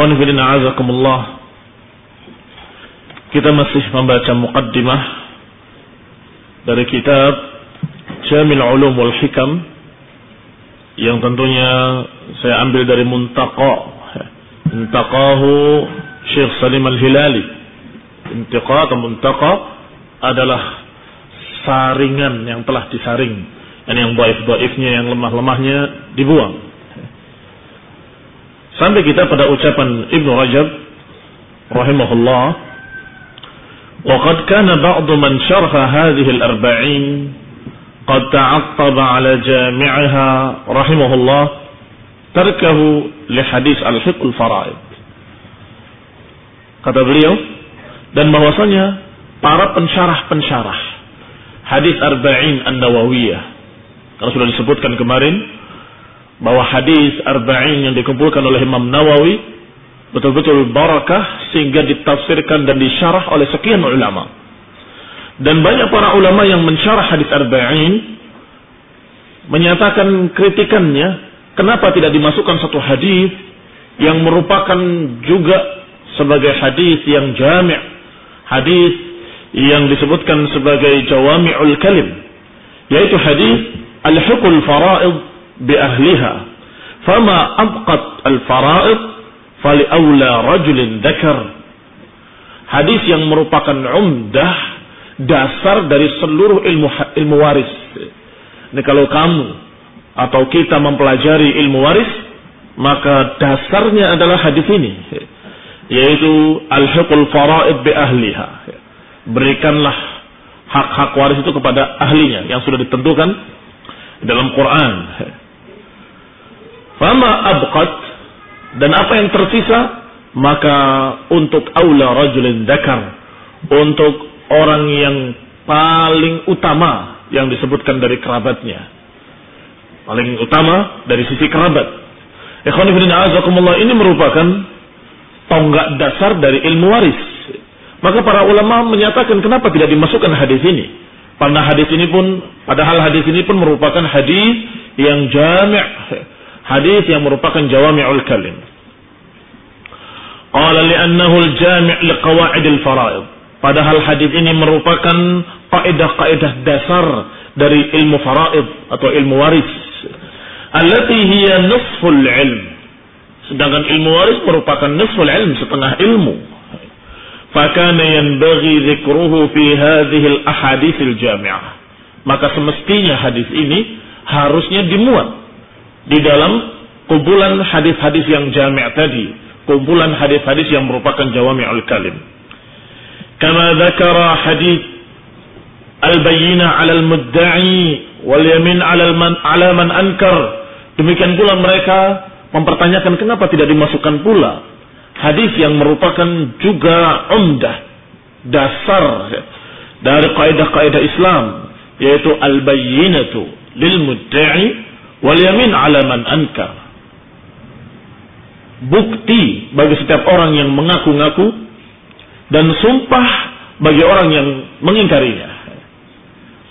Ikhwan fillah azakumullah. Kita masih membaca muqaddimah dari kitab Jamil Ulum wal Hikam yang tentunya saya ambil dari Muntaqa. Muntaqahu Syekh Salim Al-Hilali. Intiqa atau Muntaqa adalah saringan yang telah disaring. Dan yang baif-baifnya, yang lemah-lemahnya dibuang. Sampai kita pada ucapan Ibnu Rajab rahimahullah, "Waqad kana ba'du man syarha hadhihi al-arba'in qad ta'attaba 'ala jami'iha rahimahullah tarkahu li hadis al-fiqh. Kata beliau, dan bahwasanya para pensyarah-pensyarah hadis arba'in an-nawawiyah karena sudah disebutkan kemarin bahwa hadis arba'in yang dikumpulkan oleh Imam Nawawi betul-betul barakah sehingga ditafsirkan dan disyarah oleh sekian ulama. Dan banyak para ulama yang mensyarah hadis arba'in menyatakan kritikannya kenapa tidak dimasukkan satu hadis yang merupakan juga sebagai hadis yang jami' hadis yang disebutkan sebagai jawami'ul kalim yaitu hadis al-hukul fara'id bi ahliha fama abqat al-fara'id fali aula rajulin dzakar hadis yang merupakan umdah dasar dari seluruh ilmu ilmu waris. Ini kalau kamu atau kita mempelajari ilmu waris maka dasarnya adalah hadis ini yaitu al-hukul faraid bi ahliha berikanlah hak-hak waris itu kepada ahlinya yang sudah ditentukan dalam Quran fama abqat. Dan apa yang tersisa? Maka untuk aula rajulin dakar untuk orang yang paling utama yang disebutkan dari kerabatnya. Paling utama dari sisi kerabat. Ikhwan ini merupakan tonggak dasar dari ilmu waris. Maka para ulama menyatakan kenapa tidak dimasukkan hadis ini. Karena hadis ini pun padahal hadis ini pun merupakan hadis yang jami' hadis yang merupakan jawami'ul kalim. Qala li'annahu al-jami' liqawa'id al-fara'id. Padahal hadis ini merupakan kaidah-kaidah dasar dari ilmu faraid atau ilmu waris. Allati hiya nisful ilm. Sedangkan ilmu waris merupakan nisful ilm, setengah ilmu. Fakana yanbaghi dzikruhu fi hadhihi al-ahadits al-jami'ah. Maka semestinya hadis ini harusnya dimuat di dalam kumpulan hadis-hadis yang jami' tadi, kumpulan hadis-hadis yang merupakan jawami'ul kalim. Kama dzakara hadis al-bayyina 'ala al-mudda'i wal yamin 'ala man 'ala man ankar. Demikian pula mereka mempertanyakan kenapa tidak dimasukkan pula hadis yang merupakan juga umdah dasar dari kaidah-kaidah Islam yaitu al-bayyinatu lil mudda'i Wal yamin ala ankar. Bukti bagi setiap orang yang mengaku-ngaku dan sumpah bagi orang yang mengingkarinya.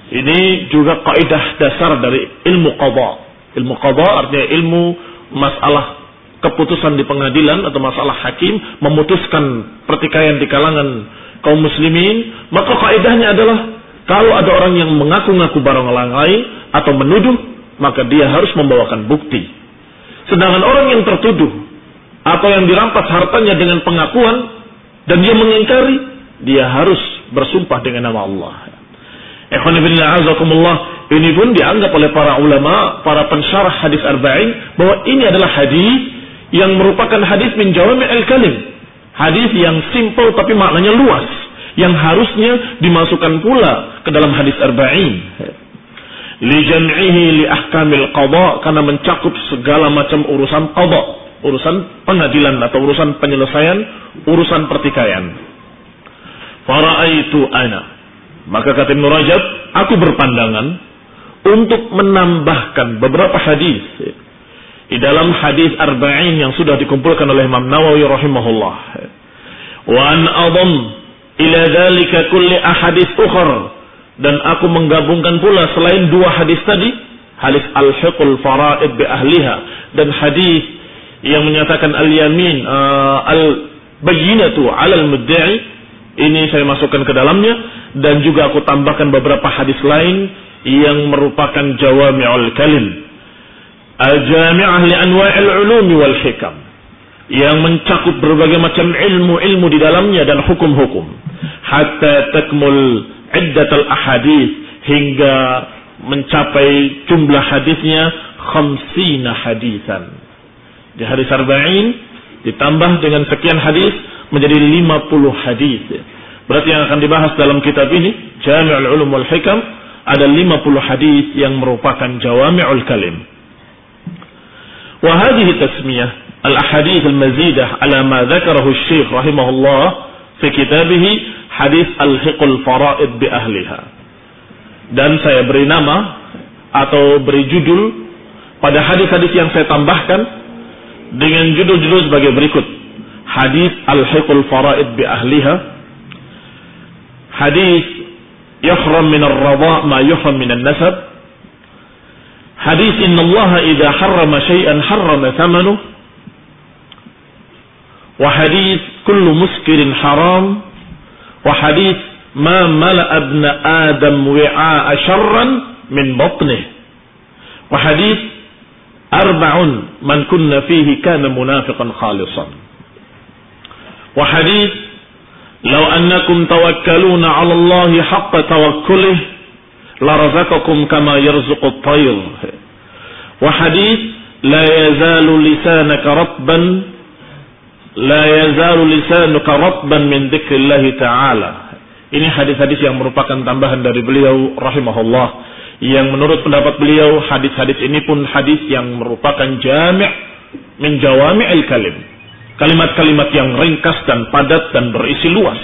Ini juga kaidah dasar dari ilmu qada. Ilmu qada artinya ilmu masalah keputusan di pengadilan atau masalah hakim memutuskan pertikaian di kalangan kaum muslimin, maka kaidahnya adalah kalau ada orang yang mengaku-ngaku barang lain atau menuduh maka dia harus membawakan bukti. Sedangkan orang yang tertuduh atau yang dirampas hartanya dengan pengakuan dan dia mengingkari, dia harus bersumpah dengan nama Allah. Ini pun dianggap oleh para ulama, para pensyarah hadis arba'in bahwa ini adalah hadis yang merupakan hadis min jawami al-kalim. Hadis yang simple tapi maknanya luas yang harusnya dimasukkan pula ke dalam hadis arba'in li jam'ihi li ahkamil qada karena mencakup segala macam urusan qada, urusan pengadilan atau urusan penyelesaian, urusan pertikaian. Faraitu ana. Maka kata Ibn Rajab, aku berpandangan untuk menambahkan beberapa hadis di dalam hadis arba'in yang sudah dikumpulkan oleh Imam Nawawi rahimahullah. Wa an adam ila dhalika kulli ahadits ukhra dan aku menggabungkan pula selain dua hadis tadi hadis al-hiqul faraid bi ahliha dan hadis yang menyatakan al-yamin uh, al-bayyinatu 'ala al-mudda'i ini saya masukkan ke dalamnya dan juga aku tambahkan beberapa hadis lain yang merupakan jawami'ul kalim al-jami'ah li anwa'il ulumi wal hikam yang mencakup berbagai macam ilmu-ilmu di dalamnya dan hukum-hukum hatta takmul iddatul ahadith hingga mencapai jumlah hadisnya khamsina hadisan. Di hari arba'in ditambah dengan sekian hadis menjadi 50 hadis. Berarti yang akan dibahas dalam kitab ini Jami'ul Ulum wal Hikam ada 50 hadis yang merupakan jawami'ul kalim. Wa hadhihi tasmiyah al-ahadith al-mazidah ala ma dzakarahu Syekh rahimahullah الله في كتابه حديث الحق الفرائض بأهلها dan saya beri nama atau beri judul pada hadis-hadis yang saya tambahkan dengan judul-judul sebagai berikut hadis al-hiqul faraid bi ahliha hadis yahram min ar-radha ma yuhram min an-nasab hadis inna Allah idza harrama syai'an harrama thamanuhu وحديث كل مسكر حرام وحديث ما ملأ ابن آدم وعاء شرا من بطنه وحديث أربع من كنا فيه كان منافقا خالصا وحديث لو أنكم توكلون على الله حق توكله لرزقكم كما يرزق الطير وحديث لا يزال لسانك رطبا la yazalu lisanuka ratban min dzikrillah taala. Ini hadis-hadis yang merupakan tambahan dari beliau rahimahullah yang menurut pendapat beliau hadis-hadis ini pun hadis yang merupakan jami' min jawami'il kalim. Kalimat-kalimat yang ringkas dan padat dan berisi luas.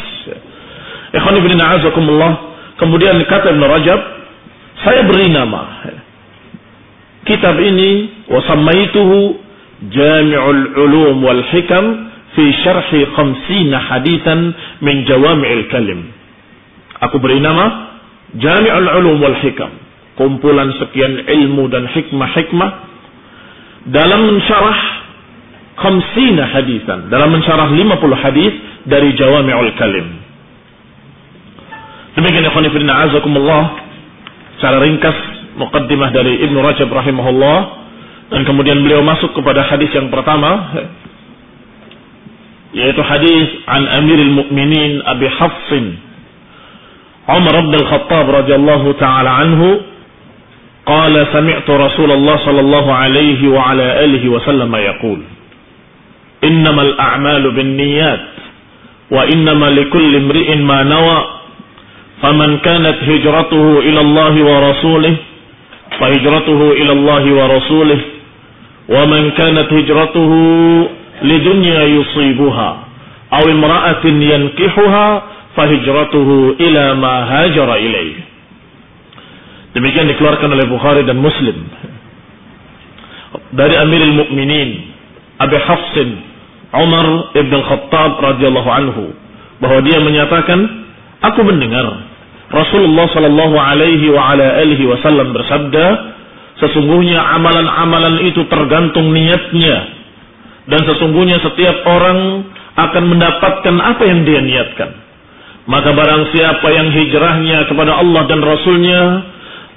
Ikhwan ibn. Kemudian kata Ibn Rajab, saya beri nama kitab ini wasamaituhu Jami'ul Ulum wal Hikam fi syarhi khamsina hadisan min jawami'il kalim. Aku beri nama Jami'ul Ulum wal Hikam. Kumpulan sekian ilmu dan hikmah-hikmah dalam mensyarah khamsina hadisan. Dalam mensyarah 50 hadis dari Jawami'ul Kalim. Demikian ikhwan fillah azakumullah secara ringkas muqaddimah dari Ibnu Rajab rahimahullah dan kemudian beliau masuk kepada hadis yang pertama yaitu hadis an Amirul Mukminin Abi Hafs Umar bin Al-Khattab radhiyallahu taala anhu qala sami'tu Rasulullah sallallahu alaihi wa ala alihi wa sallam yaqul innamal a'malu binniyat wa innamal likulli imri'in ma nawa faman kanat hijratuhu ila Allah wa rasulih fa hijratuhu ila Allah wa rasulih ومن كانت هجرته lidunya yusibuha aw imra'atin yankihuha fahijratuhu ila ma hajara ilaih. Demikian dikeluarkan oleh Bukhari dan Muslim. Dari Amirul Mukminin Abi Hafsin Umar ibn Khattab radhiyallahu anhu bahwa dia menyatakan aku mendengar Rasulullah sallallahu alaihi wa ala alihi wasallam bersabda sesungguhnya amalan-amalan itu tergantung niatnya dan sesungguhnya setiap orang akan mendapatkan apa yang dia niatkan. Maka barang siapa yang hijrahnya kepada Allah dan Rasulnya,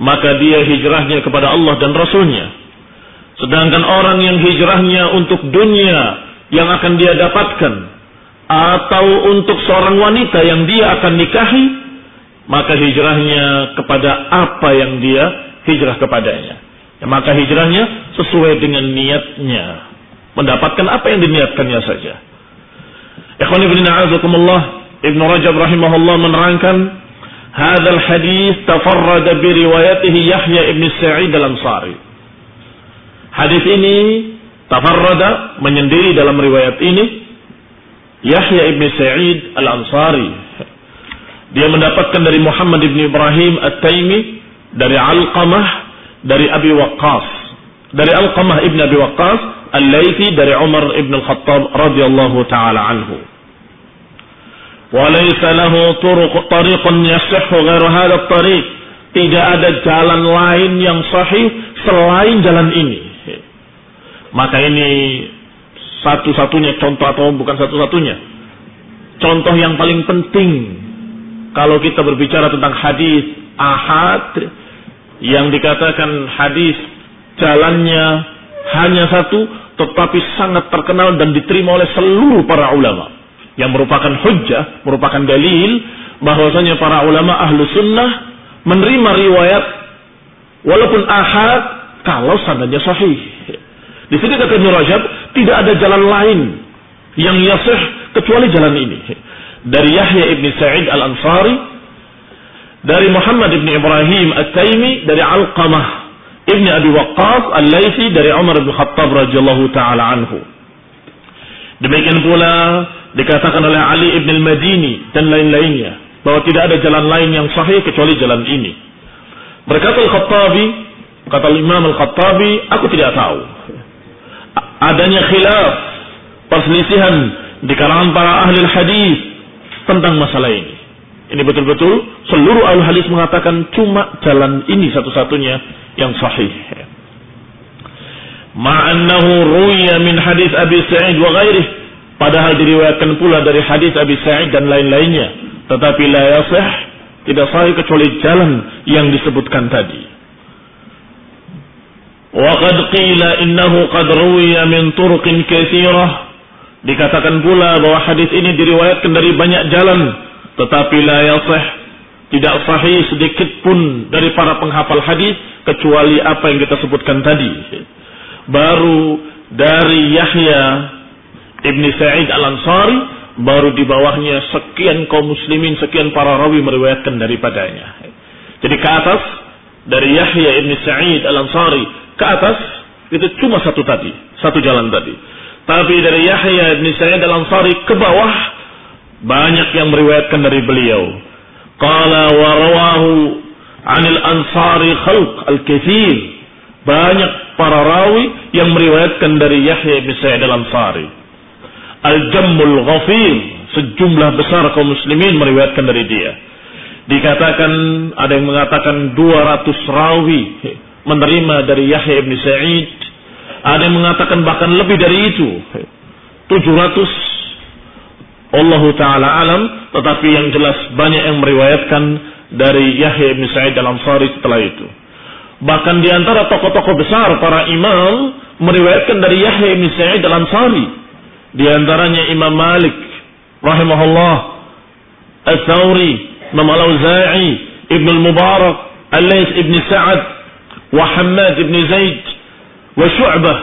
maka dia hijrahnya kepada Allah dan Rasulnya. Sedangkan orang yang hijrahnya untuk dunia yang akan dia dapatkan, atau untuk seorang wanita yang dia akan nikahi, maka hijrahnya kepada apa yang dia hijrah kepadanya. Ya, maka hijrahnya sesuai dengan niatnya mendapatkan apa yang diniatkannya saja. Ikhwan ibn a'azakumullah Ibn Rajab rahimahullah menerangkan hadal hadis tafarrada bi riwayatihi Yahya ibn Sa'id al-Ansari. Hadis ini tafarrada menyendiri dalam riwayat ini Yahya ibn Sa'id al-Ansari. Dia mendapatkan dari Muhammad ibn Ibrahim at-Taimi dari Alqamah dari Abi Waqqas. Dari Alqamah ibn Abi Waqqas Al-Laythi dari Umar ibn Al-Khattab radhiyallahu taala anhu. وليس له طرق طريق يصح غير هذا الطريق tidak ada jalan lain yang sahih selain jalan ini maka ini satu-satunya contoh atau bukan satu-satunya. Contoh yang paling penting kalau kita berbicara tentang hadis ahad yang dikatakan hadis jalannya hanya satu tetapi sangat terkenal dan diterima oleh seluruh para ulama yang merupakan hujjah, merupakan dalil bahwasanya para ulama ahlu sunnah menerima riwayat walaupun ahad kalau sanadnya sahih. Di sini kata Ibn Rajab tidak ada jalan lain yang yasih kecuali jalan ini. Dari Yahya ibn Sa'id al-Ansari, dari Muhammad ibn Ibrahim at-Taimi, dari Alqamah ibn Abi Waqqas al-Laythi, dari Umar ibn Khattab radhiyallahu taala anhu. Demikian pula dikatakan oleh Ali ibn al-Madini dan lain-lainnya bahwa tidak ada jalan lain yang sahih kecuali jalan ini. Berkata Al-Khattabi, kata Imam Al-Khattabi, aku tidak tahu. Adanya khilaf, perselisihan di kalangan para ahli hadis tentang masalah ini. Ini betul-betul seluruh ahli hadis mengatakan cuma jalan ini satu-satunya yang sahih. Ma'annahu ruya min hadis Abi Sa'id wa ghairih. Padahal diriwayatkan pula dari hadis Abi Sa'id dan lain-lainnya. Tetapi la yasih tidak sahih kecuali jalan yang disebutkan tadi. Wa qad qila innahu qad ruwiya min turuqin katsirah. Dikatakan pula bahwa hadis ini diriwayatkan dari banyak jalan, tetapi la yasih tidak sahih sedikit pun dari para penghafal hadis kecuali apa yang kita sebutkan tadi. Baru dari Yahya ibni Sa'id al-Ansari baru di bawahnya sekian kaum muslimin, sekian para rawi meriwayatkan daripadanya. Jadi ke atas dari Yahya ibn Sa'id al-Ansari ke atas itu cuma satu tadi, satu jalan tadi. Tapi dari Yahya ibn Sa'id al-Ansari ke bawah banyak yang meriwayatkan dari beliau. Qala wa rawahu 'anil ansari khalq al-kathir. Banyak para rawi yang meriwayatkan dari Yahya ibn Sa'id al-Ansari. Al-Jammul Ghafir. Sejumlah besar kaum muslimin meriwayatkan dari dia. Dikatakan, ada yang mengatakan 200 rawi menerima dari Yahya ibn Sa'id. Ada yang mengatakan bahkan lebih dari itu. 700 Allah Ta'ala alam. Tetapi yang jelas banyak yang meriwayatkan dari Yahya ibn Sa'id al-Ansari setelah itu. Bahkan di antara tokoh-tokoh besar para imam meriwayatkan dari Yahya ibn Sa'id al-Ansari di antaranya Imam Malik rahimahullah, Al-Thawri, Imam Al-Auza'i, Ibn Al-Mubarak, Al-Lays Ibn Sa'ad, wa Hamad Ibn Zaid, wa Syu'bah,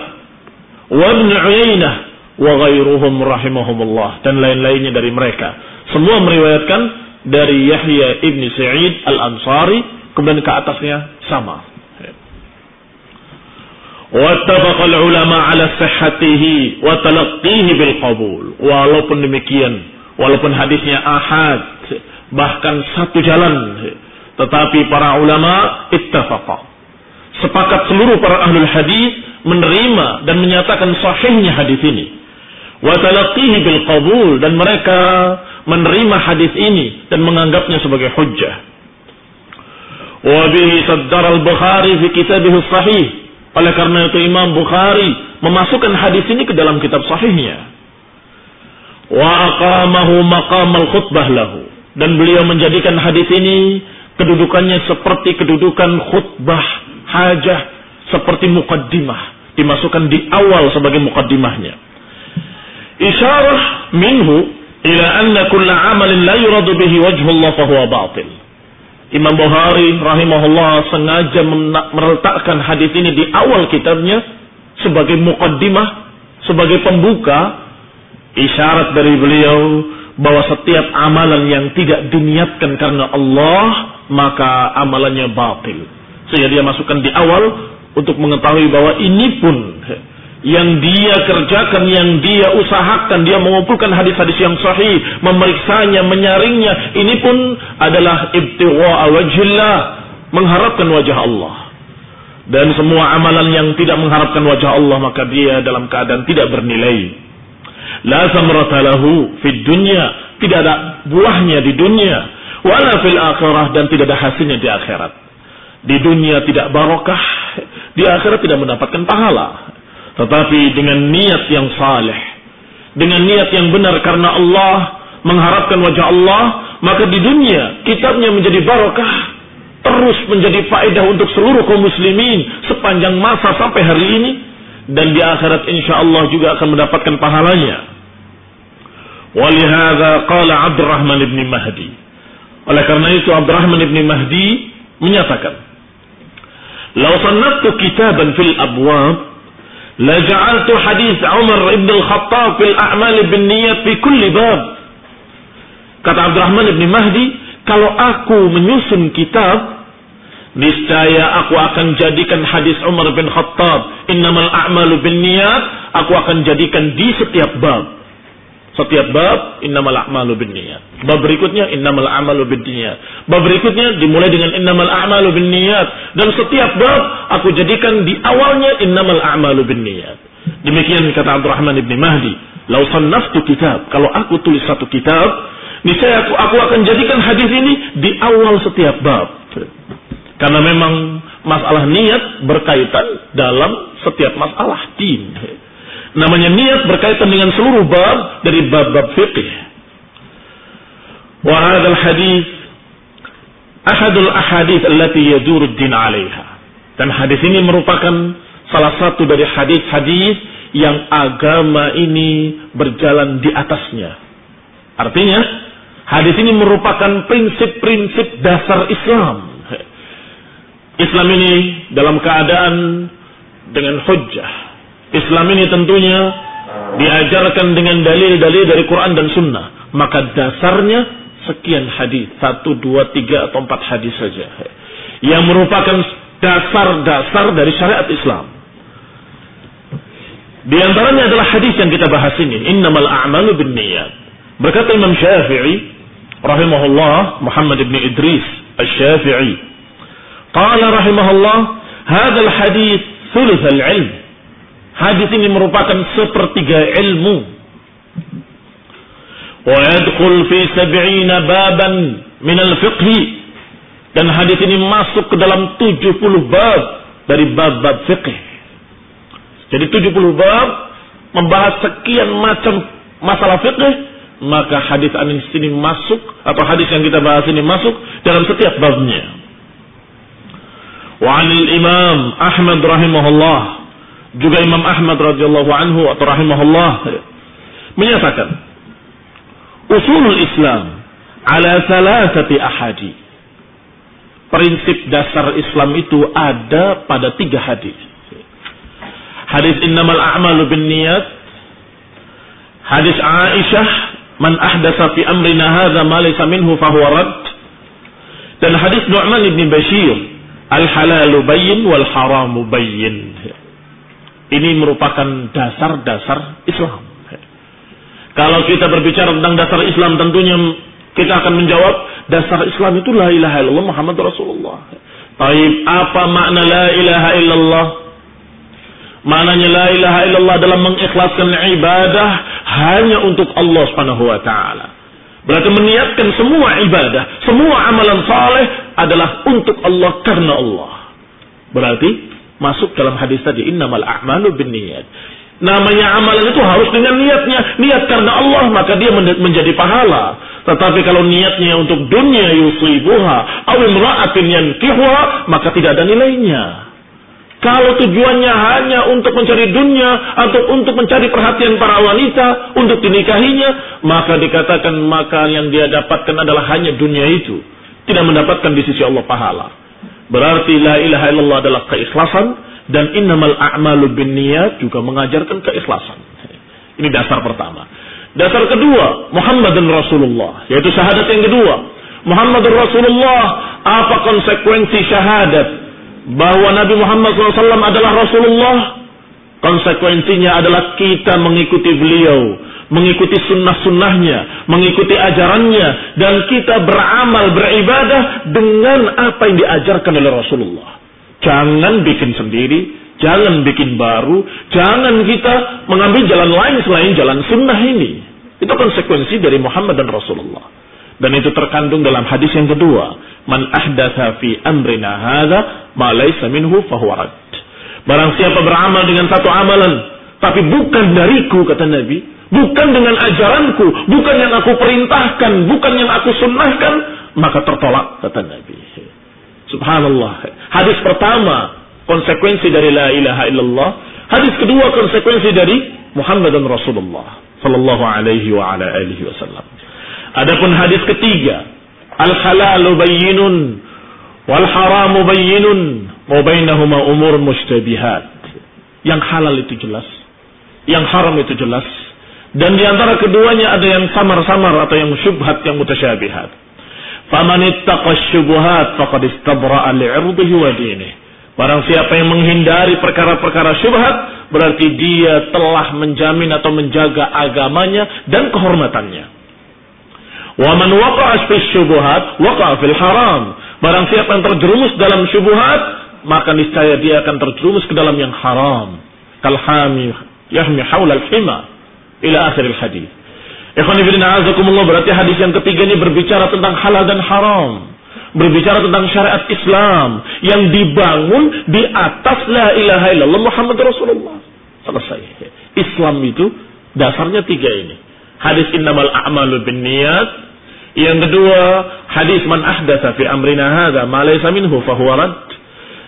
wa Ibn Uyainah, wa ghairuhum rahimahumullah dan lain-lainnya dari mereka. Semua meriwayatkan dari Yahya Ibn Sa'id Al-Ansari kemudian ke atasnya sama. Wattafaq ulama ala sihhatihi wa talaqqihi bil qabul. Walaupun demikian, walaupun hadisnya ahad, bahkan satu jalan, tetapi para ulama ittafaqa. Sepakat seluruh para ahlul hadis menerima dan menyatakan sahihnya hadis ini. Wa bil qabul dan mereka menerima hadis ini dan menganggapnya sebagai hujjah. Wa bihi saddara al-Bukhari fi kitabih sahih oleh karena itu Imam Bukhari memasukkan hadis ini ke dalam kitab sahihnya. Wa aqamahu maqamal khutbah lahu. Dan beliau menjadikan hadis ini kedudukannya seperti kedudukan khutbah hajah seperti mukaddimah dimasukkan di awal sebagai mukaddimahnya. Isyarah minhu ila anna kulla amalin la yuradu bihi wajhullah fahuwa batil. Imam Bukhari rahimahullah sengaja meletakkan hadis ini di awal kitabnya sebagai mukaddimah, sebagai pembuka isyarat dari beliau bahwa setiap amalan yang tidak diniatkan karena Allah maka amalannya batil. Sehingga dia masukkan di awal untuk mengetahui bahwa ini pun yang dia kerjakan, yang dia usahakan, dia mengumpulkan hadis-hadis yang sahih, memeriksanya, menyaringnya, ini pun adalah ibtigha wajhillah, mengharapkan wajah Allah. Dan semua amalan yang tidak mengharapkan wajah Allah maka dia dalam keadaan tidak bernilai. La samrata lahu fid dunya, tidak ada buahnya di dunia, wala fil akhirah dan tidak ada hasilnya di akhirat. Di dunia tidak barokah, di akhirat tidak mendapatkan pahala Tetapi dengan niat yang saleh, dengan niat yang benar karena Allah, mengharapkan wajah Allah, maka di dunia kitabnya menjadi barakah, terus menjadi faedah untuk seluruh kaum muslimin sepanjang masa sampai hari ini dan di akhirat insya Allah juga akan mendapatkan pahalanya. Walihada qala Abdurrahman ibn Mahdi. Oleh karena itu Abdurrahman ibn Mahdi menyatakan, "Lau sannaftu kitaban fil abwab لجعلت حديث عمر بن الخطاب في الأعمال بالنية في كل باب kata Abdurrahman bin Mahdi kalau aku menyusun kitab niscaya aku akan jadikan hadis Umar bin Khattab innamal a'malu bin niat aku akan jadikan di setiap bab setiap bab innamal a'malu binniyat. Bab berikutnya innamal a'malu binniyat. Bab berikutnya dimulai dengan innamal a'malu binniyat dan setiap bab aku jadikan di awalnya innamal a'malu binniyat. Demikian kata Abdurrahman bin Mahdi, "Lau sannaftu kitab, kalau aku tulis satu kitab, niscaya aku, aku akan jadikan hadis ini di awal setiap bab." Karena memang masalah niat berkaitan dalam setiap masalah din. Namanya niat berkaitan dengan seluruh bab dari bab-bab fikih. Wa hadzal hadis ahadul ahadith allati yaduru din 'alaiha. Dan hadis ini merupakan salah satu dari hadis-hadis yang agama ini berjalan di atasnya. Artinya, hadis ini merupakan prinsip-prinsip dasar Islam. Islam ini dalam keadaan dengan hujjah, Islam ini tentunya diajarkan dengan dalil-dalil dari Quran dan Sunnah. Maka dasarnya sekian hadis, satu, dua, tiga atau empat hadis saja, yang merupakan dasar-dasar dari syariat Islam. Di antaranya adalah hadis yang kita bahas ini, innamal a'malu bin niyat. Berkata Imam Syafi'i, rahimahullah, Muhammad ibn Idris al-Syafi'i, qala rahimahullah, hadal hadis thuluth al-ilm. Hadis ini merupakan sepertiga ilmu. Wa yadkhul fi sab'ina baban min al-fiqh. Dan hadis ini masuk ke dalam 70 bab dari bab-bab fiqh. Jadi 70 bab membahas sekian macam masalah fiqh, maka hadis ini masuk atau hadis yang kita bahas ini masuk dalam setiap babnya. Wa 'anil Imam Ahmad rahimahullah juga Imam Ahmad radhiyallahu anhu atau rahimahullah menyatakan usulul Islam ala salasati ahadi. Prinsip dasar Islam itu ada pada tiga hadis. Hadis innamal a'malu bin niyat. Hadis Aisyah man ahdasa fi amrina hadza ma laysa minhu fahuwa rad. Dan hadis Nu'man bin Bashir al halalu bayyin wal haramu bayyin. Ini merupakan dasar-dasar Islam. Kalau kita berbicara tentang dasar Islam tentunya kita akan menjawab dasar Islam itu la ilaha illallah Muhammad Rasulullah. Taib apa makna la ilaha illallah? Maknanya la ilaha illallah dalam mengikhlaskan ibadah hanya untuk Allah Subhanahu wa taala. Berarti meniatkan semua ibadah, semua amalan saleh adalah untuk Allah karena Allah. Berarti Masuk dalam hadis tadi, innamal a'malu binniyat. Namanya amalan itu harus dengan niatnya. Niat karena Allah, maka dia menjadi pahala. Tetapi kalau niatnya untuk dunia yusibuha, aw imra'atin yankihuha, maka tidak ada nilainya. Kalau tujuannya hanya untuk mencari dunia atau untuk mencari perhatian para wanita untuk dinikahinya, maka dikatakan maka yang dia dapatkan adalah hanya dunia itu. Tidak mendapatkan di sisi Allah pahala. Berarti la ilaha illallah adalah keikhlasan dan innamal a'malu binniyat juga mengajarkan keikhlasan. Ini dasar pertama. Dasar kedua, Muhammad dan Rasulullah, yaitu syahadat yang kedua. Muhammad dan Rasulullah, apa konsekuensi syahadat bahwa Nabi Muhammad SAW adalah Rasulullah? Konsekuensinya adalah kita mengikuti beliau mengikuti sunnah-sunnahnya, mengikuti ajarannya, dan kita beramal, beribadah dengan apa yang diajarkan oleh Rasulullah. Jangan bikin sendiri, jangan bikin baru, jangan kita mengambil jalan lain selain jalan sunnah ini. Itu konsekuensi dari Muhammad dan Rasulullah. Dan itu terkandung dalam hadis yang kedua. Man ahdatha fi amrina hadha ma laysa minhu. Barang siapa beramal dengan satu amalan, tapi bukan dariku, kata Nabi, bukan dengan ajaranku, bukan yang aku perintahkan, bukan yang aku sunnahkan, maka tertolak, kata Nabi. Subhanallah. Hadis pertama, konsekuensi dari la ilaha illallah. Hadis kedua, konsekuensi dari Muhammad dan Rasulullah. Sallallahu alaihi wa ala alihi wasallam. Adapun hadis ketiga, al-halalu bayyinun wal haramu bayyinun wa bainahuma umur mustabihat. Yang halal itu jelas, yang haram itu jelas. Dan di antara keduanya ada yang samar-samar atau yang syubhat yang mutasyabihat. Faman ittaqa syubhat faqad istabra'a li'irdihi wa dinihi. Barang siapa yang menghindari perkara-perkara syubhat, berarti dia telah menjamin atau menjaga agamanya dan kehormatannya. Wa man waqa'a fi syubhat, waqa'a fil haram. Barang siapa yang terjerumus dalam syubhat, maka niscaya dia akan terjerumus ke dalam yang haram. Kalhami yahmi haula al-hima ila akhir al-hadis. Ikhwan ibn a'azakumullah berarti hadis yang ketiga ini berbicara tentang halal dan haram. Berbicara tentang syariat Islam yang dibangun di atas la ilaha illallah Muhammad Rasulullah. Selesai. Islam itu dasarnya tiga ini. Hadis innamal a'malu bin niyat yang kedua, hadis man ahdatsa fi amrina hadza ma laysa minhu fahuwa rad.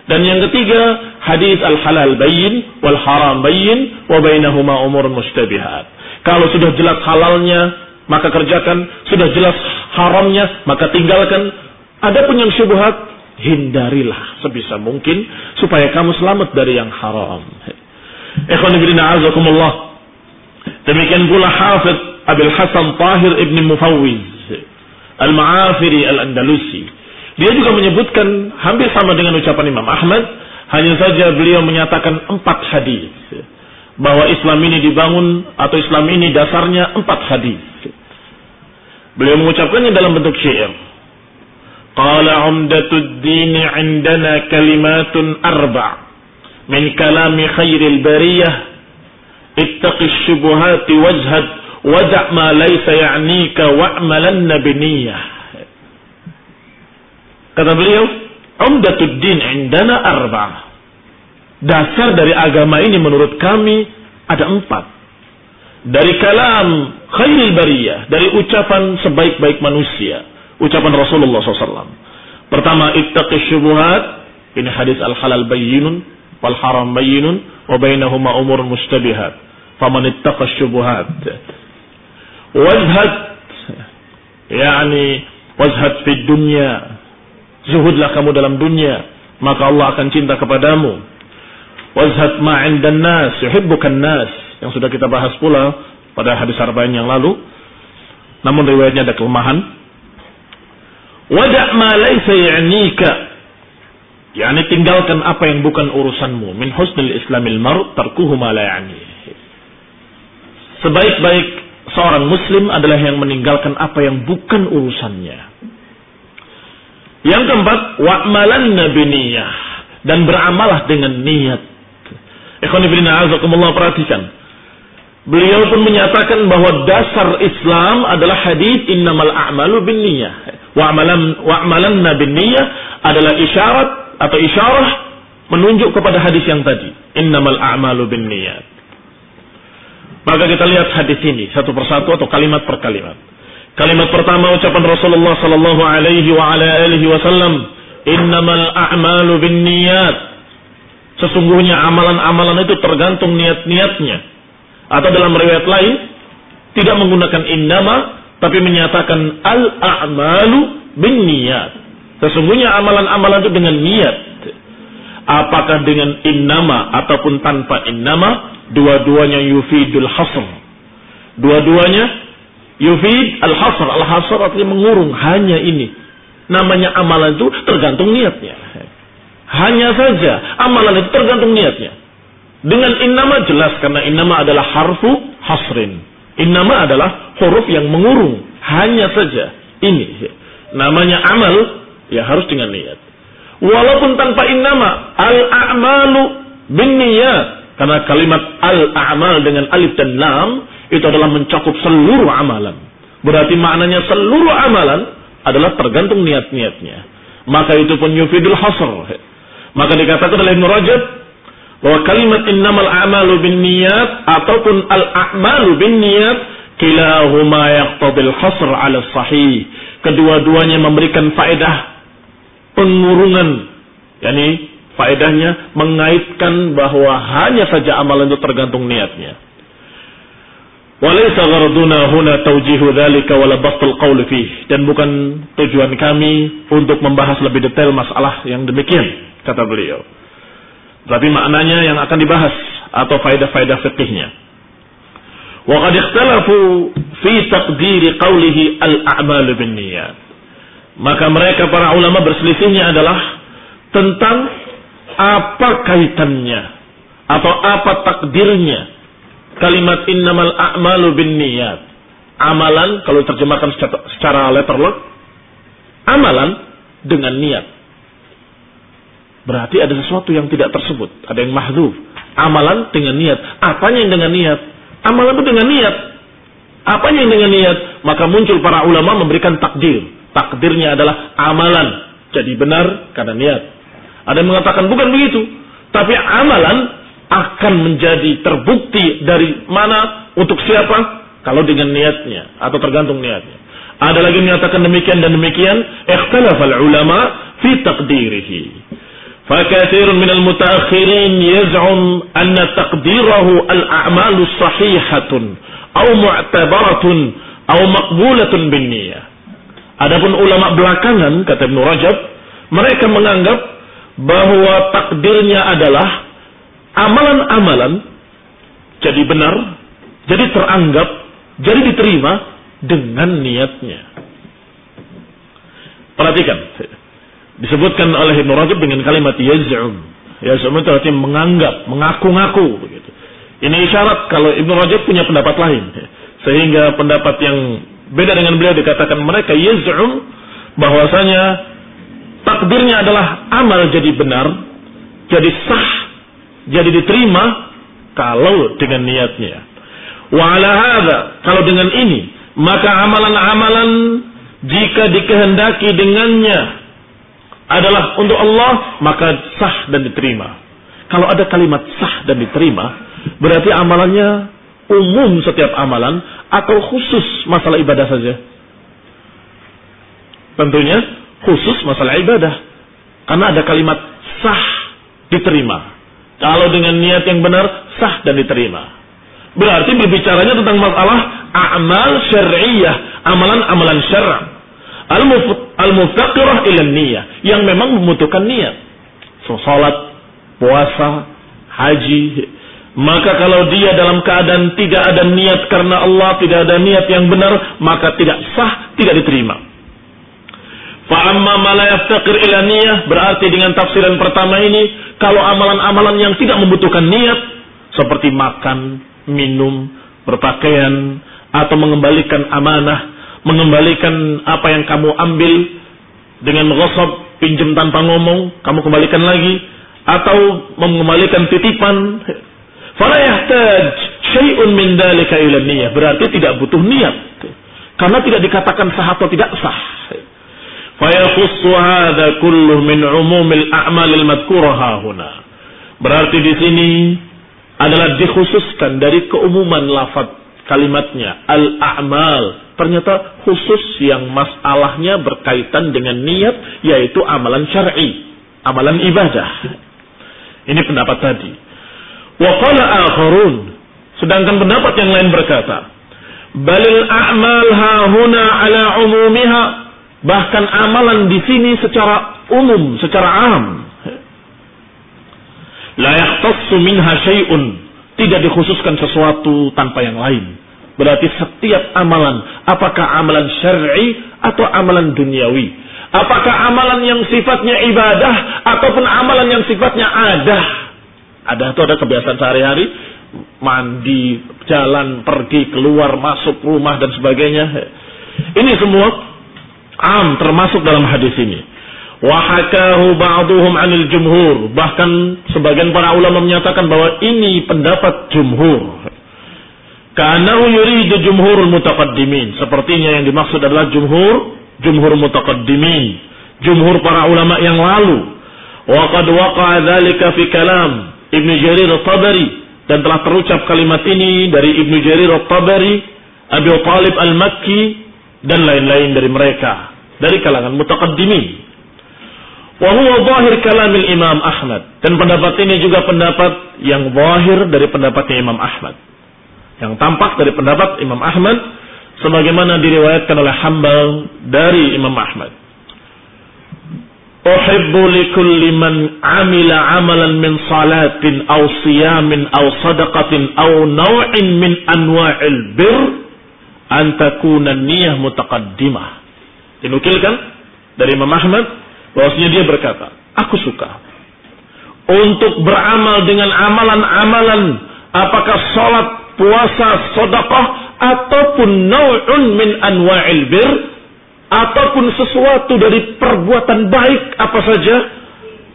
Dan yang ketiga, hadis al-halal bayyin wal haram bayyin wa bainahuma umur mustabihat. Kalau sudah jelas halalnya, maka kerjakan, sudah jelas haramnya, maka tinggalkan. Ada pun yang syubhat, hindarilah sebisa mungkin supaya kamu selamat dari yang haram. Ikhwan ibn azakumullah. Demikian pula Hafidh Abil Hasan Tahir ibn Mufawwiz Al-Ma'afiri Al-Andalusi. Dia juga menyebutkan hampir sama dengan ucapan Imam Ahmad, hanya saja beliau menyatakan empat hadis bahwa Islam ini dibangun atau Islam ini dasarnya empat hadis. Beliau mengucapkannya dalam bentuk syair. Qala umdatud dini indana kalimatun arba' min kalami khairil bariyah ittaqi syubuhati wajhad Wada' ma laysa ya'nika wa'malanna biniyah. Kata beliau, Umdatud din indana arba'ah. Dasar dari agama ini menurut kami ada empat. Dari kalam khairil bariyah. Dari ucapan sebaik-baik manusia. Ucapan Rasulullah SAW. Pertama, ittaqi syubuhat. Ini hadis al-halal bayyinun. Wal haram bayyinun. Wa bainahuma umur mustabihat. Faman ittaqa syubuhat wazhad yakni wazhad fi dunya zuhudlah kamu dalam dunia maka Allah akan cinta kepadamu wazhad ma 'indan nas yuhibbukan nas. Yang sudah kita bahas pula pada hadis arba'in yang lalu. Namun riwayatnya ada kelemahan. Wada' ma laysa ya'nika. Yakni tinggalkan apa yang bukan urusanmu. Min husnil islamil mar tarkuhu ma ya'ni. Sebaik-baik seorang muslim adalah yang meninggalkan apa yang bukan urusannya. Yang keempat, wa'malan nabiniyah dan beramalah dengan niat. Ikhwan ibn a'azakumullah perhatikan. Beliau pun menyatakan bahwa dasar Islam adalah hadis innamal a'malu bin niyah. Wa'malan wa'malan nabiniyah adalah isyarat atau isyarah menunjuk kepada hadis yang tadi. Innamal a'malu bin niyat. Maka kita lihat hadis ini satu persatu atau kalimat per kalimat. Kalimat pertama ucapan Rasulullah sallallahu alaihi wa ala alihi wasallam, "Innamal a'malu binniyat." Sesungguhnya amalan-amalan itu tergantung niat-niatnya. Atau dalam riwayat lain tidak menggunakan innama tapi menyatakan al-a'malu binniyat. Sesungguhnya amalan-amalan itu dengan niat. Apakah dengan innama ataupun tanpa innama Dua-duanya yufidul hasr. Dua-duanya yufid al-hasr. Al-hasr artinya mengurung. Hanya ini. Namanya amalan itu tergantung niatnya. Hanya saja amalan itu tergantung niatnya. Dengan innama jelas karena innama adalah harfu hasrin. Innama adalah huruf yang mengurung. Hanya saja ini. Namanya amal ya harus dengan niat. Walaupun tanpa innama al-a'malu bin niat karena kalimat al-a'mal dengan alif dan lam itu adalah mencakup seluruh amalan. Berarti maknanya seluruh amalan adalah tergantung niat-niatnya. Maka itu pun yufidul hasr. Maka dikatakan oleh Ibn Rajab, bahwa kalimat innamal a'malu bin niat ataupun al a'malu bin niat kilahuma yaqtadil hasr ala sahih. Kedua-duanya memberikan faedah pengurungan. yakni faedahnya mengaitkan bahwa hanya saja amalan itu tergantung niatnya. Walaysa gharduna huna tawjihu dhalika wala bastul qawli fih. Dan bukan tujuan kami untuk membahas lebih detail masalah yang demikian, kata beliau. Tapi maknanya yang akan dibahas atau faedah-faedah fikihnya. Wa qad ikhtalafu fi taqdiri qawlihi al-a'malu bin niyat. Maka mereka para ulama berselisihnya adalah tentang apa kaitannya atau apa takdirnya kalimat innamal a'malu bin niyat. Amalan kalau terjemahkan secara letterlock amalan dengan niat. Berarti ada sesuatu yang tidak tersebut. Ada yang mahdzuf. Amalan dengan niat. Apanya yang dengan niat? Amalan itu dengan niat. Apanya yang dengan niat? Maka muncul para ulama memberikan takdir. Takdirnya adalah amalan. Jadi benar karena niat. Ada yang mengatakan bukan begitu. Tapi amalan akan menjadi terbukti dari mana untuk siapa kalau dengan niatnya atau tergantung niatnya. Ada lagi menyatakan demikian dan demikian. Ikhtalafal ulama fi taqdirihi. فكثير من المتأخرين يزعم أن تقديره الأعمال صحيحة أو معتبرة أو مقبولة بالنية Adapun ulama belakangan kata Ibnu Rajab mereka menganggap bahwa takdirnya adalah amalan-amalan jadi benar, jadi teranggap, jadi diterima dengan niatnya. Perhatikan, disebutkan oleh Ibnu Rajab dengan kalimat yaz'um. Yaz'um itu artinya menganggap, mengaku-ngaku. Ini isyarat kalau Ibnu Rajab punya pendapat lain. Sehingga pendapat yang beda dengan beliau dikatakan mereka yaz'um bahwasanya takdirnya adalah amal jadi benar, jadi sah, jadi diterima kalau dengan niatnya. Wa ala hadha, kalau dengan ini, maka amalan-amalan jika dikehendaki dengannya adalah untuk Allah, maka sah dan diterima. Kalau ada kalimat sah dan diterima, berarti amalannya umum setiap amalan atau khusus masalah ibadah saja? Tentunya khusus masalah ibadah. Karena ada kalimat sah diterima. Kalau dengan niat yang benar sah dan diterima. Berarti berbicaranya tentang masalah amal syar'iyah, amalan-amalan syar'a. Al-muftaqirah ila niyah. Yang memang membutuhkan niat. So, salat, puasa, haji. Maka kalau dia dalam keadaan tidak ada niat karena Allah, tidak ada niat yang benar, maka tidak sah, tidak diterima. Fa'amma ma la ila niyah berarti dengan tafsiran pertama ini kalau amalan-amalan yang tidak membutuhkan niat seperti makan, minum, berpakaian atau mengembalikan amanah mengembalikan apa yang kamu ambil dengan ghasab, pinjam tanpa ngomong, kamu kembalikan lagi atau mengembalikan titipan. Fala yahtaj syai'un min. Berarti tidak butuh niat. Karena tidak dikatakan sah atau tidak sah. Hadha kulluh min umumil a'malil huna. Berarti di sini adalah dikhususkan dari keumuman lafaz kalimatnya al-a'mal ternyata khusus yang masalahnya berkaitan dengan niat yaitu amalan syar'i, amalan ibadah. Ini pendapat tadi. Wa qala akharun, sedangkan pendapat yang lain berkata, balil a'mal hahuna ala umumiha, bahkan amalan di sini secara umum, secara am. La yahtassu minha syai'un, tidak dikhususkan sesuatu tanpa yang lain. Berarti setiap amalan, apakah amalan syar'i atau amalan duniawi. Apakah amalan yang sifatnya ibadah ataupun amalan yang sifatnya ada. Ada itu ada kebiasaan sehari-hari, mandi, jalan, pergi, keluar, masuk rumah dan sebagainya. Ini semua am termasuk dalam hadis ini. Wahakahu ba'duhum anil jumhur. Bahkan sebagian para ulama menyatakan bahwa ini pendapat jumhur. Karena yuridu jumhurul mutaqaddimin. Sepertinya yang dimaksud adalah jumhur, jumhur mutaqaddimin. Jumhur para ulama yang lalu. Wa qad waqa'a fi kalam Ibnu Jarir At-Tabari dan telah terucap kalimat ini dari Ibnu Jarir At-Tabari, Abu Talib Al-Makki dan lain-lain dari mereka dari kalangan mutaqaddimin. Wa huwa zahir Imam Ahmad dan pendapat ini juga pendapat yang zahir dari pendapatnya Imam Ahmad. Yang tampak dari pendapat Imam Ahmad sebagaimana diriwayatkan oleh Hambal dari Imam Ahmad. Uhibbu likulli man amila amalan min salatin aw siyamin aw sadaqatin aw naw'in min anwa'il bir an takuna niyyah mutaqaddimah. Dinukilkan dari Imam Ahmad bahwasanya dia berkata, "Aku suka untuk beramal dengan amalan-amalan apakah salat, puasa, sedekah ataupun nau'un min anwa'il bir ataupun sesuatu dari perbuatan baik apa saja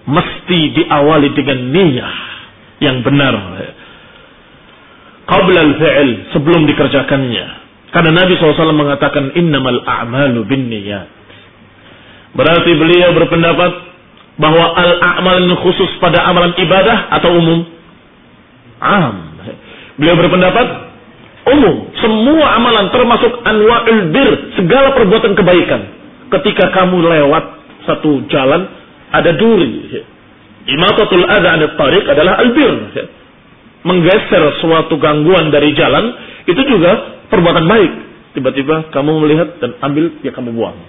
mesti diawali dengan niat yang benar. Qabla al-fi'l sebelum dikerjakannya. Karena Nabi SAW mengatakan innamal a'malu bin niyat berarti beliau berpendapat bahwa al-a'mal khusus pada amalan ibadah atau umum? Am beliau berpendapat umum. Semua amalan termasuk anwa'ul bir, segala perbuatan kebaikan. Ketika kamu lewat satu jalan, ada duri. Imatatul adha anit tariq adalah albir. Menggeser suatu gangguan dari jalan, itu juga perbuatan baik. Tiba-tiba kamu melihat dan ambil, ya kamu buang.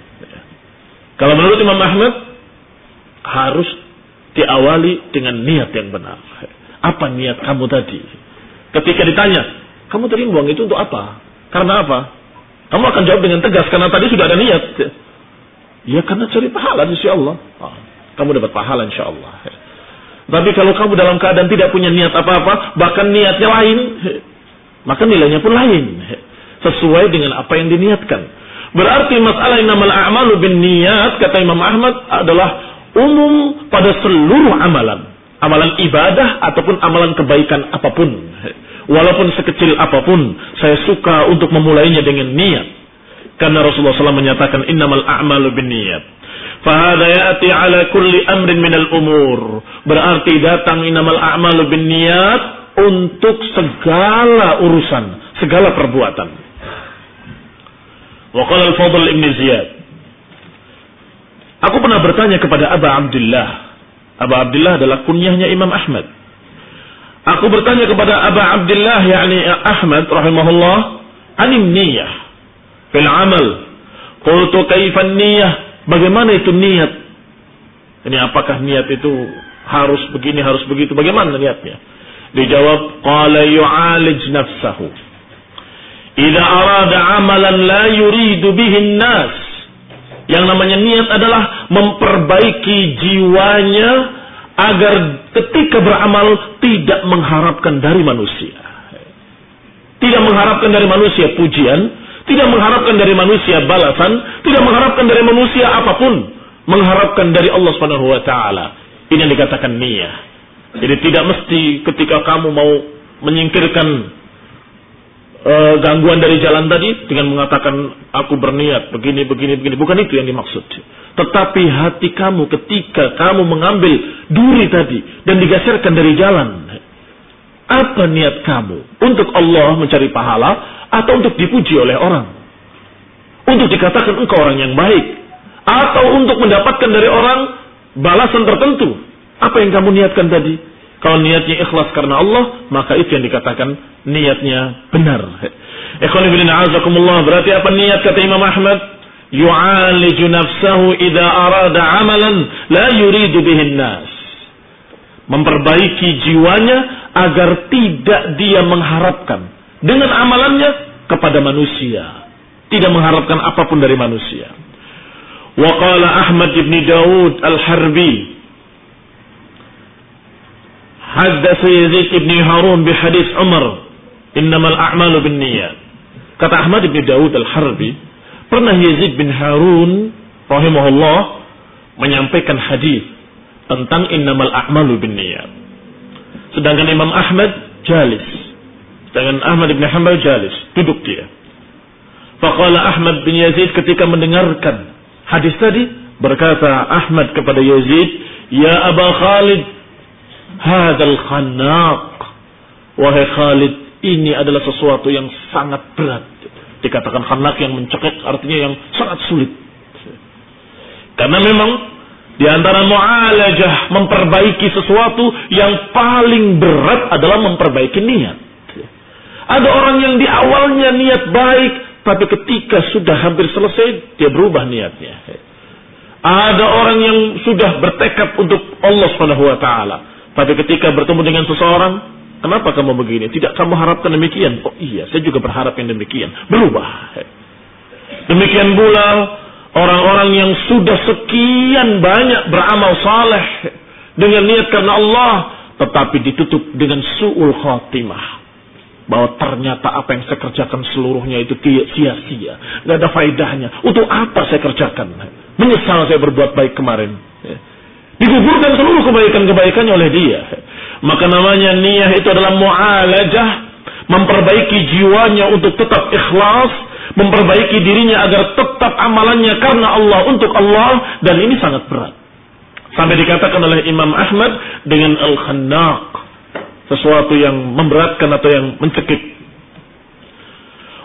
Kalau menurut Imam Ahmad, harus diawali dengan niat yang benar. Apa niat kamu tadi? Ketika ditanya, kamu tadi buang itu untuk apa? Karena apa? Kamu akan jawab dengan tegas karena tadi sudah ada niat. Ya karena cari pahala insya Allah. Oh, kamu dapat pahala insya Allah. Tapi kalau kamu dalam keadaan tidak punya niat apa-apa, bahkan niatnya lain, maka nilainya pun lain. Sesuai dengan apa yang diniatkan. Berarti masalah yang nama a'malu bin niat, kata Imam Ahmad, adalah umum pada seluruh amalan. Amalan ibadah ataupun amalan kebaikan apa pun. Walaupun sekecil apa pun, saya suka untuk memulainya dengan niat. Karena Rasulullah SAW menyatakan innamal a'malu bin niat. Fahada ya'ti ala kulli amrin minal umur. Berarti datang innamal a'malu bin niat untuk segala urusan, segala perbuatan. Wa qala al-Fadl Ibn Ziyad. Aku pernah bertanya kepada Aba Abdullah. Aba Abdullah adalah kunyahnya Imam Ahmad. Aku bertanya kepada Aba Abdullah yakni Ahmad rahimahullah, anim niyah fil amal. Qultu kaifan niyah? Bagaimana itu niat? Ini apakah niat itu harus begini, harus begitu? Bagaimana niatnya? Dijawab, qala yu'alij nafsahu. Idza arada amalan la yuridu bihi nas. Yang namanya niat adalah memperbaiki jiwanya agar ketika beramal tidak mengharapkan dari manusia. Tidak mengharapkan dari manusia pujian, tidak mengharapkan dari manusia balasan, tidak mengharapkan dari manusia apa pun, mengharapkan dari Allah Subhanahu wa taala. Ini yang dikatakan niat. Jadi tidak mesti ketika kamu mau menyingkirkan uh, gangguan dari jalan tadi dengan mengatakan aku berniat begini begini begini. Bukan itu yang dimaksud. Tetapi hati kamu ketika kamu mengambil duri tadi dan digeserkan dari jalan apa niat kamu? Untuk Allah mencari pahala atau untuk dipuji oleh orang? Untuk dikatakan engkau orang yang baik? Atau untuk mendapatkan dari orang balasan tertentu? Apa yang kamu niatkan tadi kalau niatnya ikhlas karena Allah, maka itu yang dikatakan niatnya benar. Ikhwan ibn a'azakumullah. Berarti apa niat kata Imam Ahmad? Yu'aliju nafsahu idha arada amalan la yuridu bihin nas. Memperbaiki jiwanya agar tidak dia mengharapkan dengan amalannya kepada manusia. Tidak mengharapkan apa pun dari manusia. Wa qala Ahmad ibn Dawud al-Harbi Haddas Yazid ibn Harun bi hadis Umar, innamal a'malu bin niyat. Kata Ahmad bin Dawud al-Harbi, pernah Yazid bin Harun rahimahullah menyampaikan hadis tentang innamal a'malu bin niyat. Sedangkan Imam Ahmad jalis. Sedangkan Ahmad bin Hanbal jalis, duduk dia. Faqala Ahmad bin Yazid ketika mendengarkan hadis tadi, berkata Ahmad kepada Yazid, "Ya Aba Khalid, Hadal khanaq. Wahai Khalid, ini adalah sesuatu yang sangat berat. Dikatakan khanaq yang mencekik artinya yang sangat sulit. Karena memang di antara mu'alajah memperbaiki sesuatu yang paling berat adalah memperbaiki niat. Ada orang yang di awalnya niat baik, tapi ketika sudah hampir selesai, dia berubah niatnya. Ada orang yang sudah bertekad untuk Allah taala, tapi ketika bertemu dengan seseorang, kenapa kamu begini? Tidak kamu harapkan demikian? Oh iya, saya juga berharap yang demikian. Berubah. Demikian pula orang-orang yang sudah sekian banyak beramal saleh dengan niat karena Allah, tetapi ditutup dengan suul khatimah bahwa ternyata apa yang saya kerjakan seluruhnya itu sia-sia, nggak ada faedahnya. Untuk apa saya kerjakan? Menyesal saya berbuat baik kemarin. Digugurkan seluruh kebaikan-kebaikannya oleh dia. Maka namanya niat itu adalah mu'alajah, memperbaiki jiwanya untuk tetap ikhlas, memperbaiki dirinya agar tetap amalannya karena Allah untuk Allah dan ini sangat berat. Sampai dikatakan oleh Imam Ahmad dengan al-khannaq sesuatu yang memberatkan atau yang mencekik.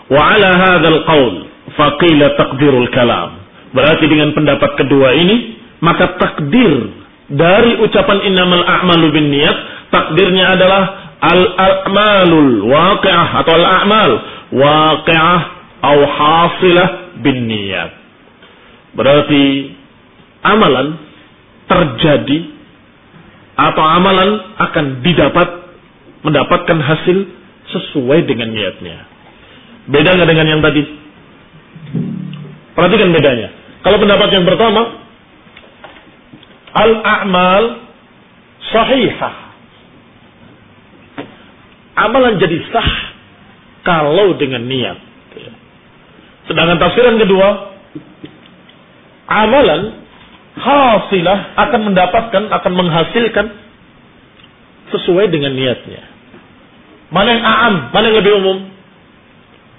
Wa ala hadzal qaul faqila taqdirul kalam. Berarti dengan pendapat kedua ini maka takdir dari ucapan innamal a'malu bin niat takdirnya adalah al a'malul waqi'ah atau al a'mal waqi'ah atau hasilah bin niat. Berarti amalan terjadi atau amalan akan didapat mendapatkan hasil sesuai dengan niatnya. Beda nggak dengan yang tadi? Perhatikan bedanya. Kalau pendapat yang pertama, al-a'mal sahihah. Amalan jadi sah kalau dengan niat. Sedangkan tafsiran kedua, amalan hasilah akan mendapatkan, akan menghasilkan sesuai dengan niatnya. Mana yang aam, mana yang lebih umum?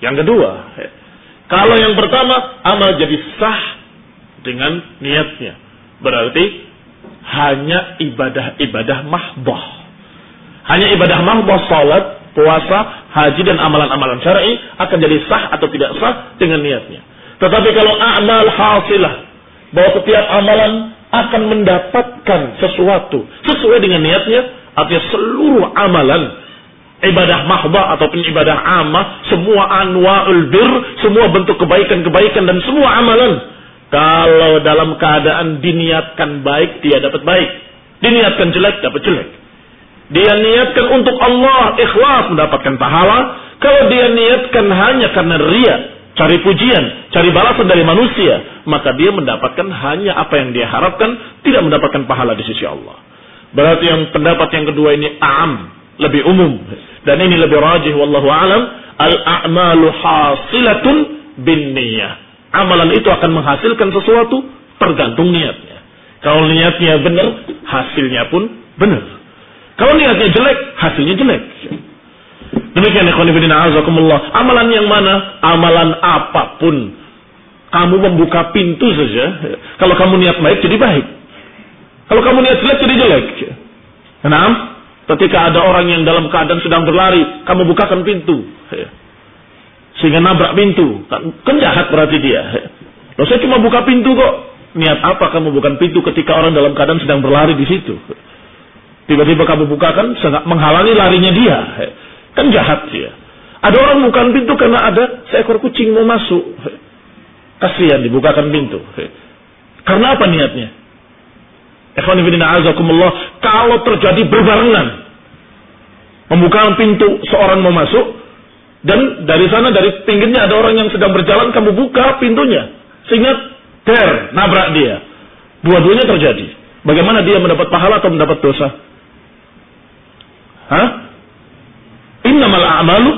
Yang kedua, kalau yang pertama amal jadi sah dengan niatnya. Berarti hanya ibadah-ibadah mahdoh. Hanya ibadah mahdoh, salat, puasa, haji dan amalan-amalan syar'i akan jadi sah atau tidak sah dengan niatnya. Tetapi kalau amal hasilah, bahwa setiap amalan akan mendapatkan sesuatu sesuai dengan niatnya, Artinya seluruh amalan ibadah mahbah ataupun ibadah amah, semua anwa'ul bir, semua bentuk kebaikan-kebaikan dan semua amalan. Kalau dalam keadaan diniatkan baik, dia dapat baik. Diniatkan jelek, dapat jelek. Dia niatkan untuk Allah, ikhlas mendapatkan pahala. Kalau dia niatkan hanya karena ria, cari pujian, cari balasan dari manusia, maka dia mendapatkan hanya apa yang dia harapkan, tidak mendapatkan pahala di sisi Allah. Berarti yang pendapat yang kedua ini am, lebih umum. Dan ini lebih rajih wallahu alam, al-a'malu hasilatun bin niyah. Amalan itu akan menghasilkan sesuatu tergantung niatnya. Kalau niatnya benar, hasilnya pun benar. Kalau niatnya jelek, hasilnya jelek. Demikian ikhwanifidina azakumullah. Amalan yang mana? Amalan apa pun. Kamu membuka pintu saja. Kalau kamu niat baik, jadi baik. Kalau kamu niat jelek jadi jelek. Kenapa? Ketika ada orang yang dalam keadaan sedang berlari, kamu bukakan pintu. Sehingga nabrak pintu. Kan, kan jahat berarti dia. Loh saya cuma buka pintu kok. Niat apa kamu bukan pintu ketika orang dalam keadaan sedang berlari di situ? Tiba-tiba kamu bukakan sangat menghalangi larinya dia. Kan jahat dia. Ada orang bukan pintu karena ada seekor kucing mau masuk. Kasihan dibukakan pintu. Karena apa niatnya? Kalau terjadi berbarengan. Membuka pintu seorang mau masuk. Dan dari sana, dari pinggirnya ada orang yang sedang berjalan. Kamu buka pintunya. Sehingga ter, nabrak dia. Dua-duanya terjadi. Bagaimana dia mendapat pahala atau mendapat dosa? Hah? Innamal a'malu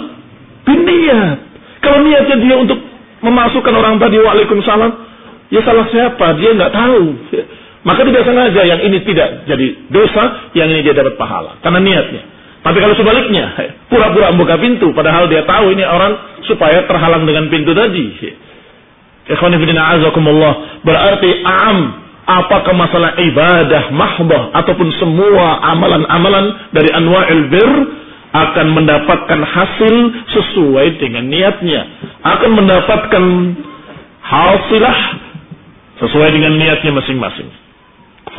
binniyat. Kalau niatnya dia untuk memasukkan orang tadi waalaikumsalam, ya salah siapa? Dia nggak tahu. Maka tidak sengaja yang ini tidak jadi dosa, yang ini dia dapat pahala. Karena niatnya. Tapi kalau sebaliknya, pura-pura membuka pintu, padahal dia tahu ini orang supaya terhalang dengan pintu tadi. Berarti am apakah masalah ibadah mahdoh ataupun semua amalan-amalan dari anwa'il bir akan mendapatkan hasil sesuai dengan niatnya. Akan mendapatkan hasilah sesuai dengan niatnya masing-masing.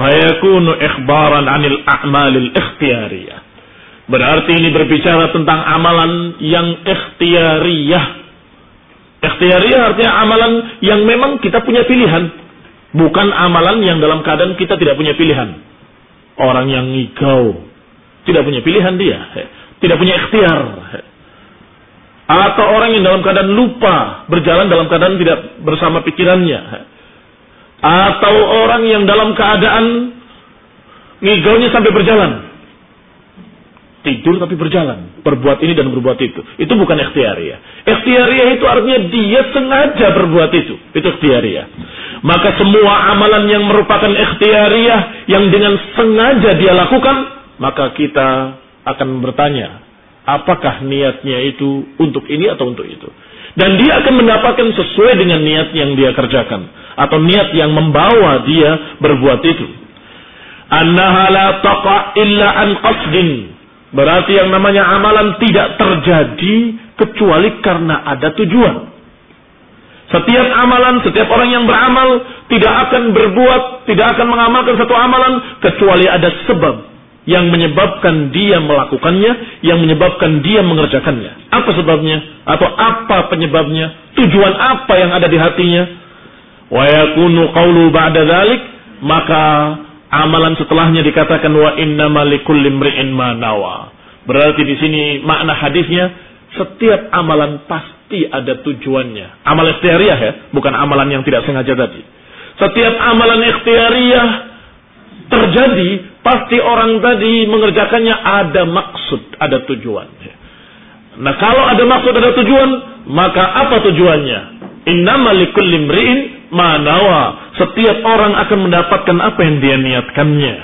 Fayakunu ikhbaran anil a'malil ikhtiyariyah berarti ini berbicara tentang amalan yang ikhtiyariyah ikhtiyariyah artinya amalan yang memang kita punya pilihan Bukan amalan yang dalam keadaan kita tidak punya pilihan. Orang yang ngigau. Tidak punya pilihan dia. Tidak punya ikhtiar. Atau orang yang dalam keadaan lupa. Berjalan dalam keadaan tidak bersama pikirannya. Atau orang yang dalam keadaan ngigaunya sampai berjalan tidur tapi berjalan, berbuat ini dan berbuat itu. Itu bukan ikhtiariyah. Ikhtiariyah itu artinya dia sengaja berbuat itu. Itu ikhtiariyah. Maka semua amalan yang merupakan ikhtiariyah yang dengan sengaja dia lakukan, maka kita akan bertanya, apakah niatnya itu untuk ini atau untuk itu? Dan dia akan mendapatkan sesuai dengan niat yang dia kerjakan atau niat yang membawa dia berbuat itu. Annaha la taqa illa an qasdin Berarti yang namanya amalan tidak terjadi kecuali karena ada tujuan. Setiap amalan, setiap orang yang beramal tidak akan berbuat, tidak akan mengamalkan satu amalan kecuali ada sebab yang menyebabkan dia melakukannya, yang menyebabkan dia mengerjakannya. Apa sebabnya? Atau apa penyebabnya? Tujuan apa yang ada di hatinya? Wa yakunu qawlu ba'da dhalik, maka amalan setelahnya dikatakan wa inna likulli imri'in ma nawa. Berarti di sini makna hadisnya setiap amalan pasti ada tujuannya. Amal ikhtiariyah ya, bukan amalan yang tidak sengaja tadi. Setiap amalan ikhtiariyah terjadi, pasti orang tadi mengerjakannya ada maksud, ada tujuan. Nah kalau ada maksud, ada tujuan, maka apa tujuannya? Innama likulli imri'in manawa. Setiap orang akan mendapatkan apa yang dia niatkannya.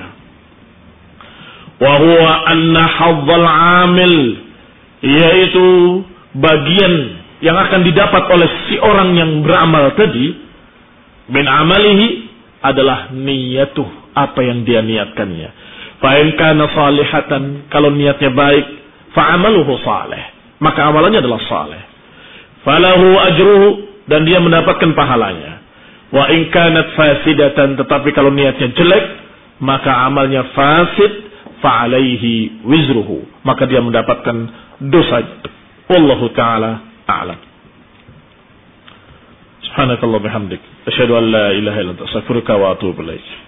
Wa huwa anna hadzal amil yaitu bagian yang akan didapat oleh si orang yang beramal tadi min amalihi adalah niyatuh apa yang dia niatkannya. Fa in kalau niatnya baik fa amaluhu salih maka amalannya adalah saleh. Falahu ajruhu dan dia mendapatkan pahalanya. Wa in kanat fasidatan tetapi kalau niatnya jelek maka amalnya fasid fa'alaihi wizruhu. Maka dia mendapatkan dosa. Wallahu taala a'lam. Subhanakallah bihamdik. Asyhadu an la ilaha illa anta astaghfiruka wa atubu ilaik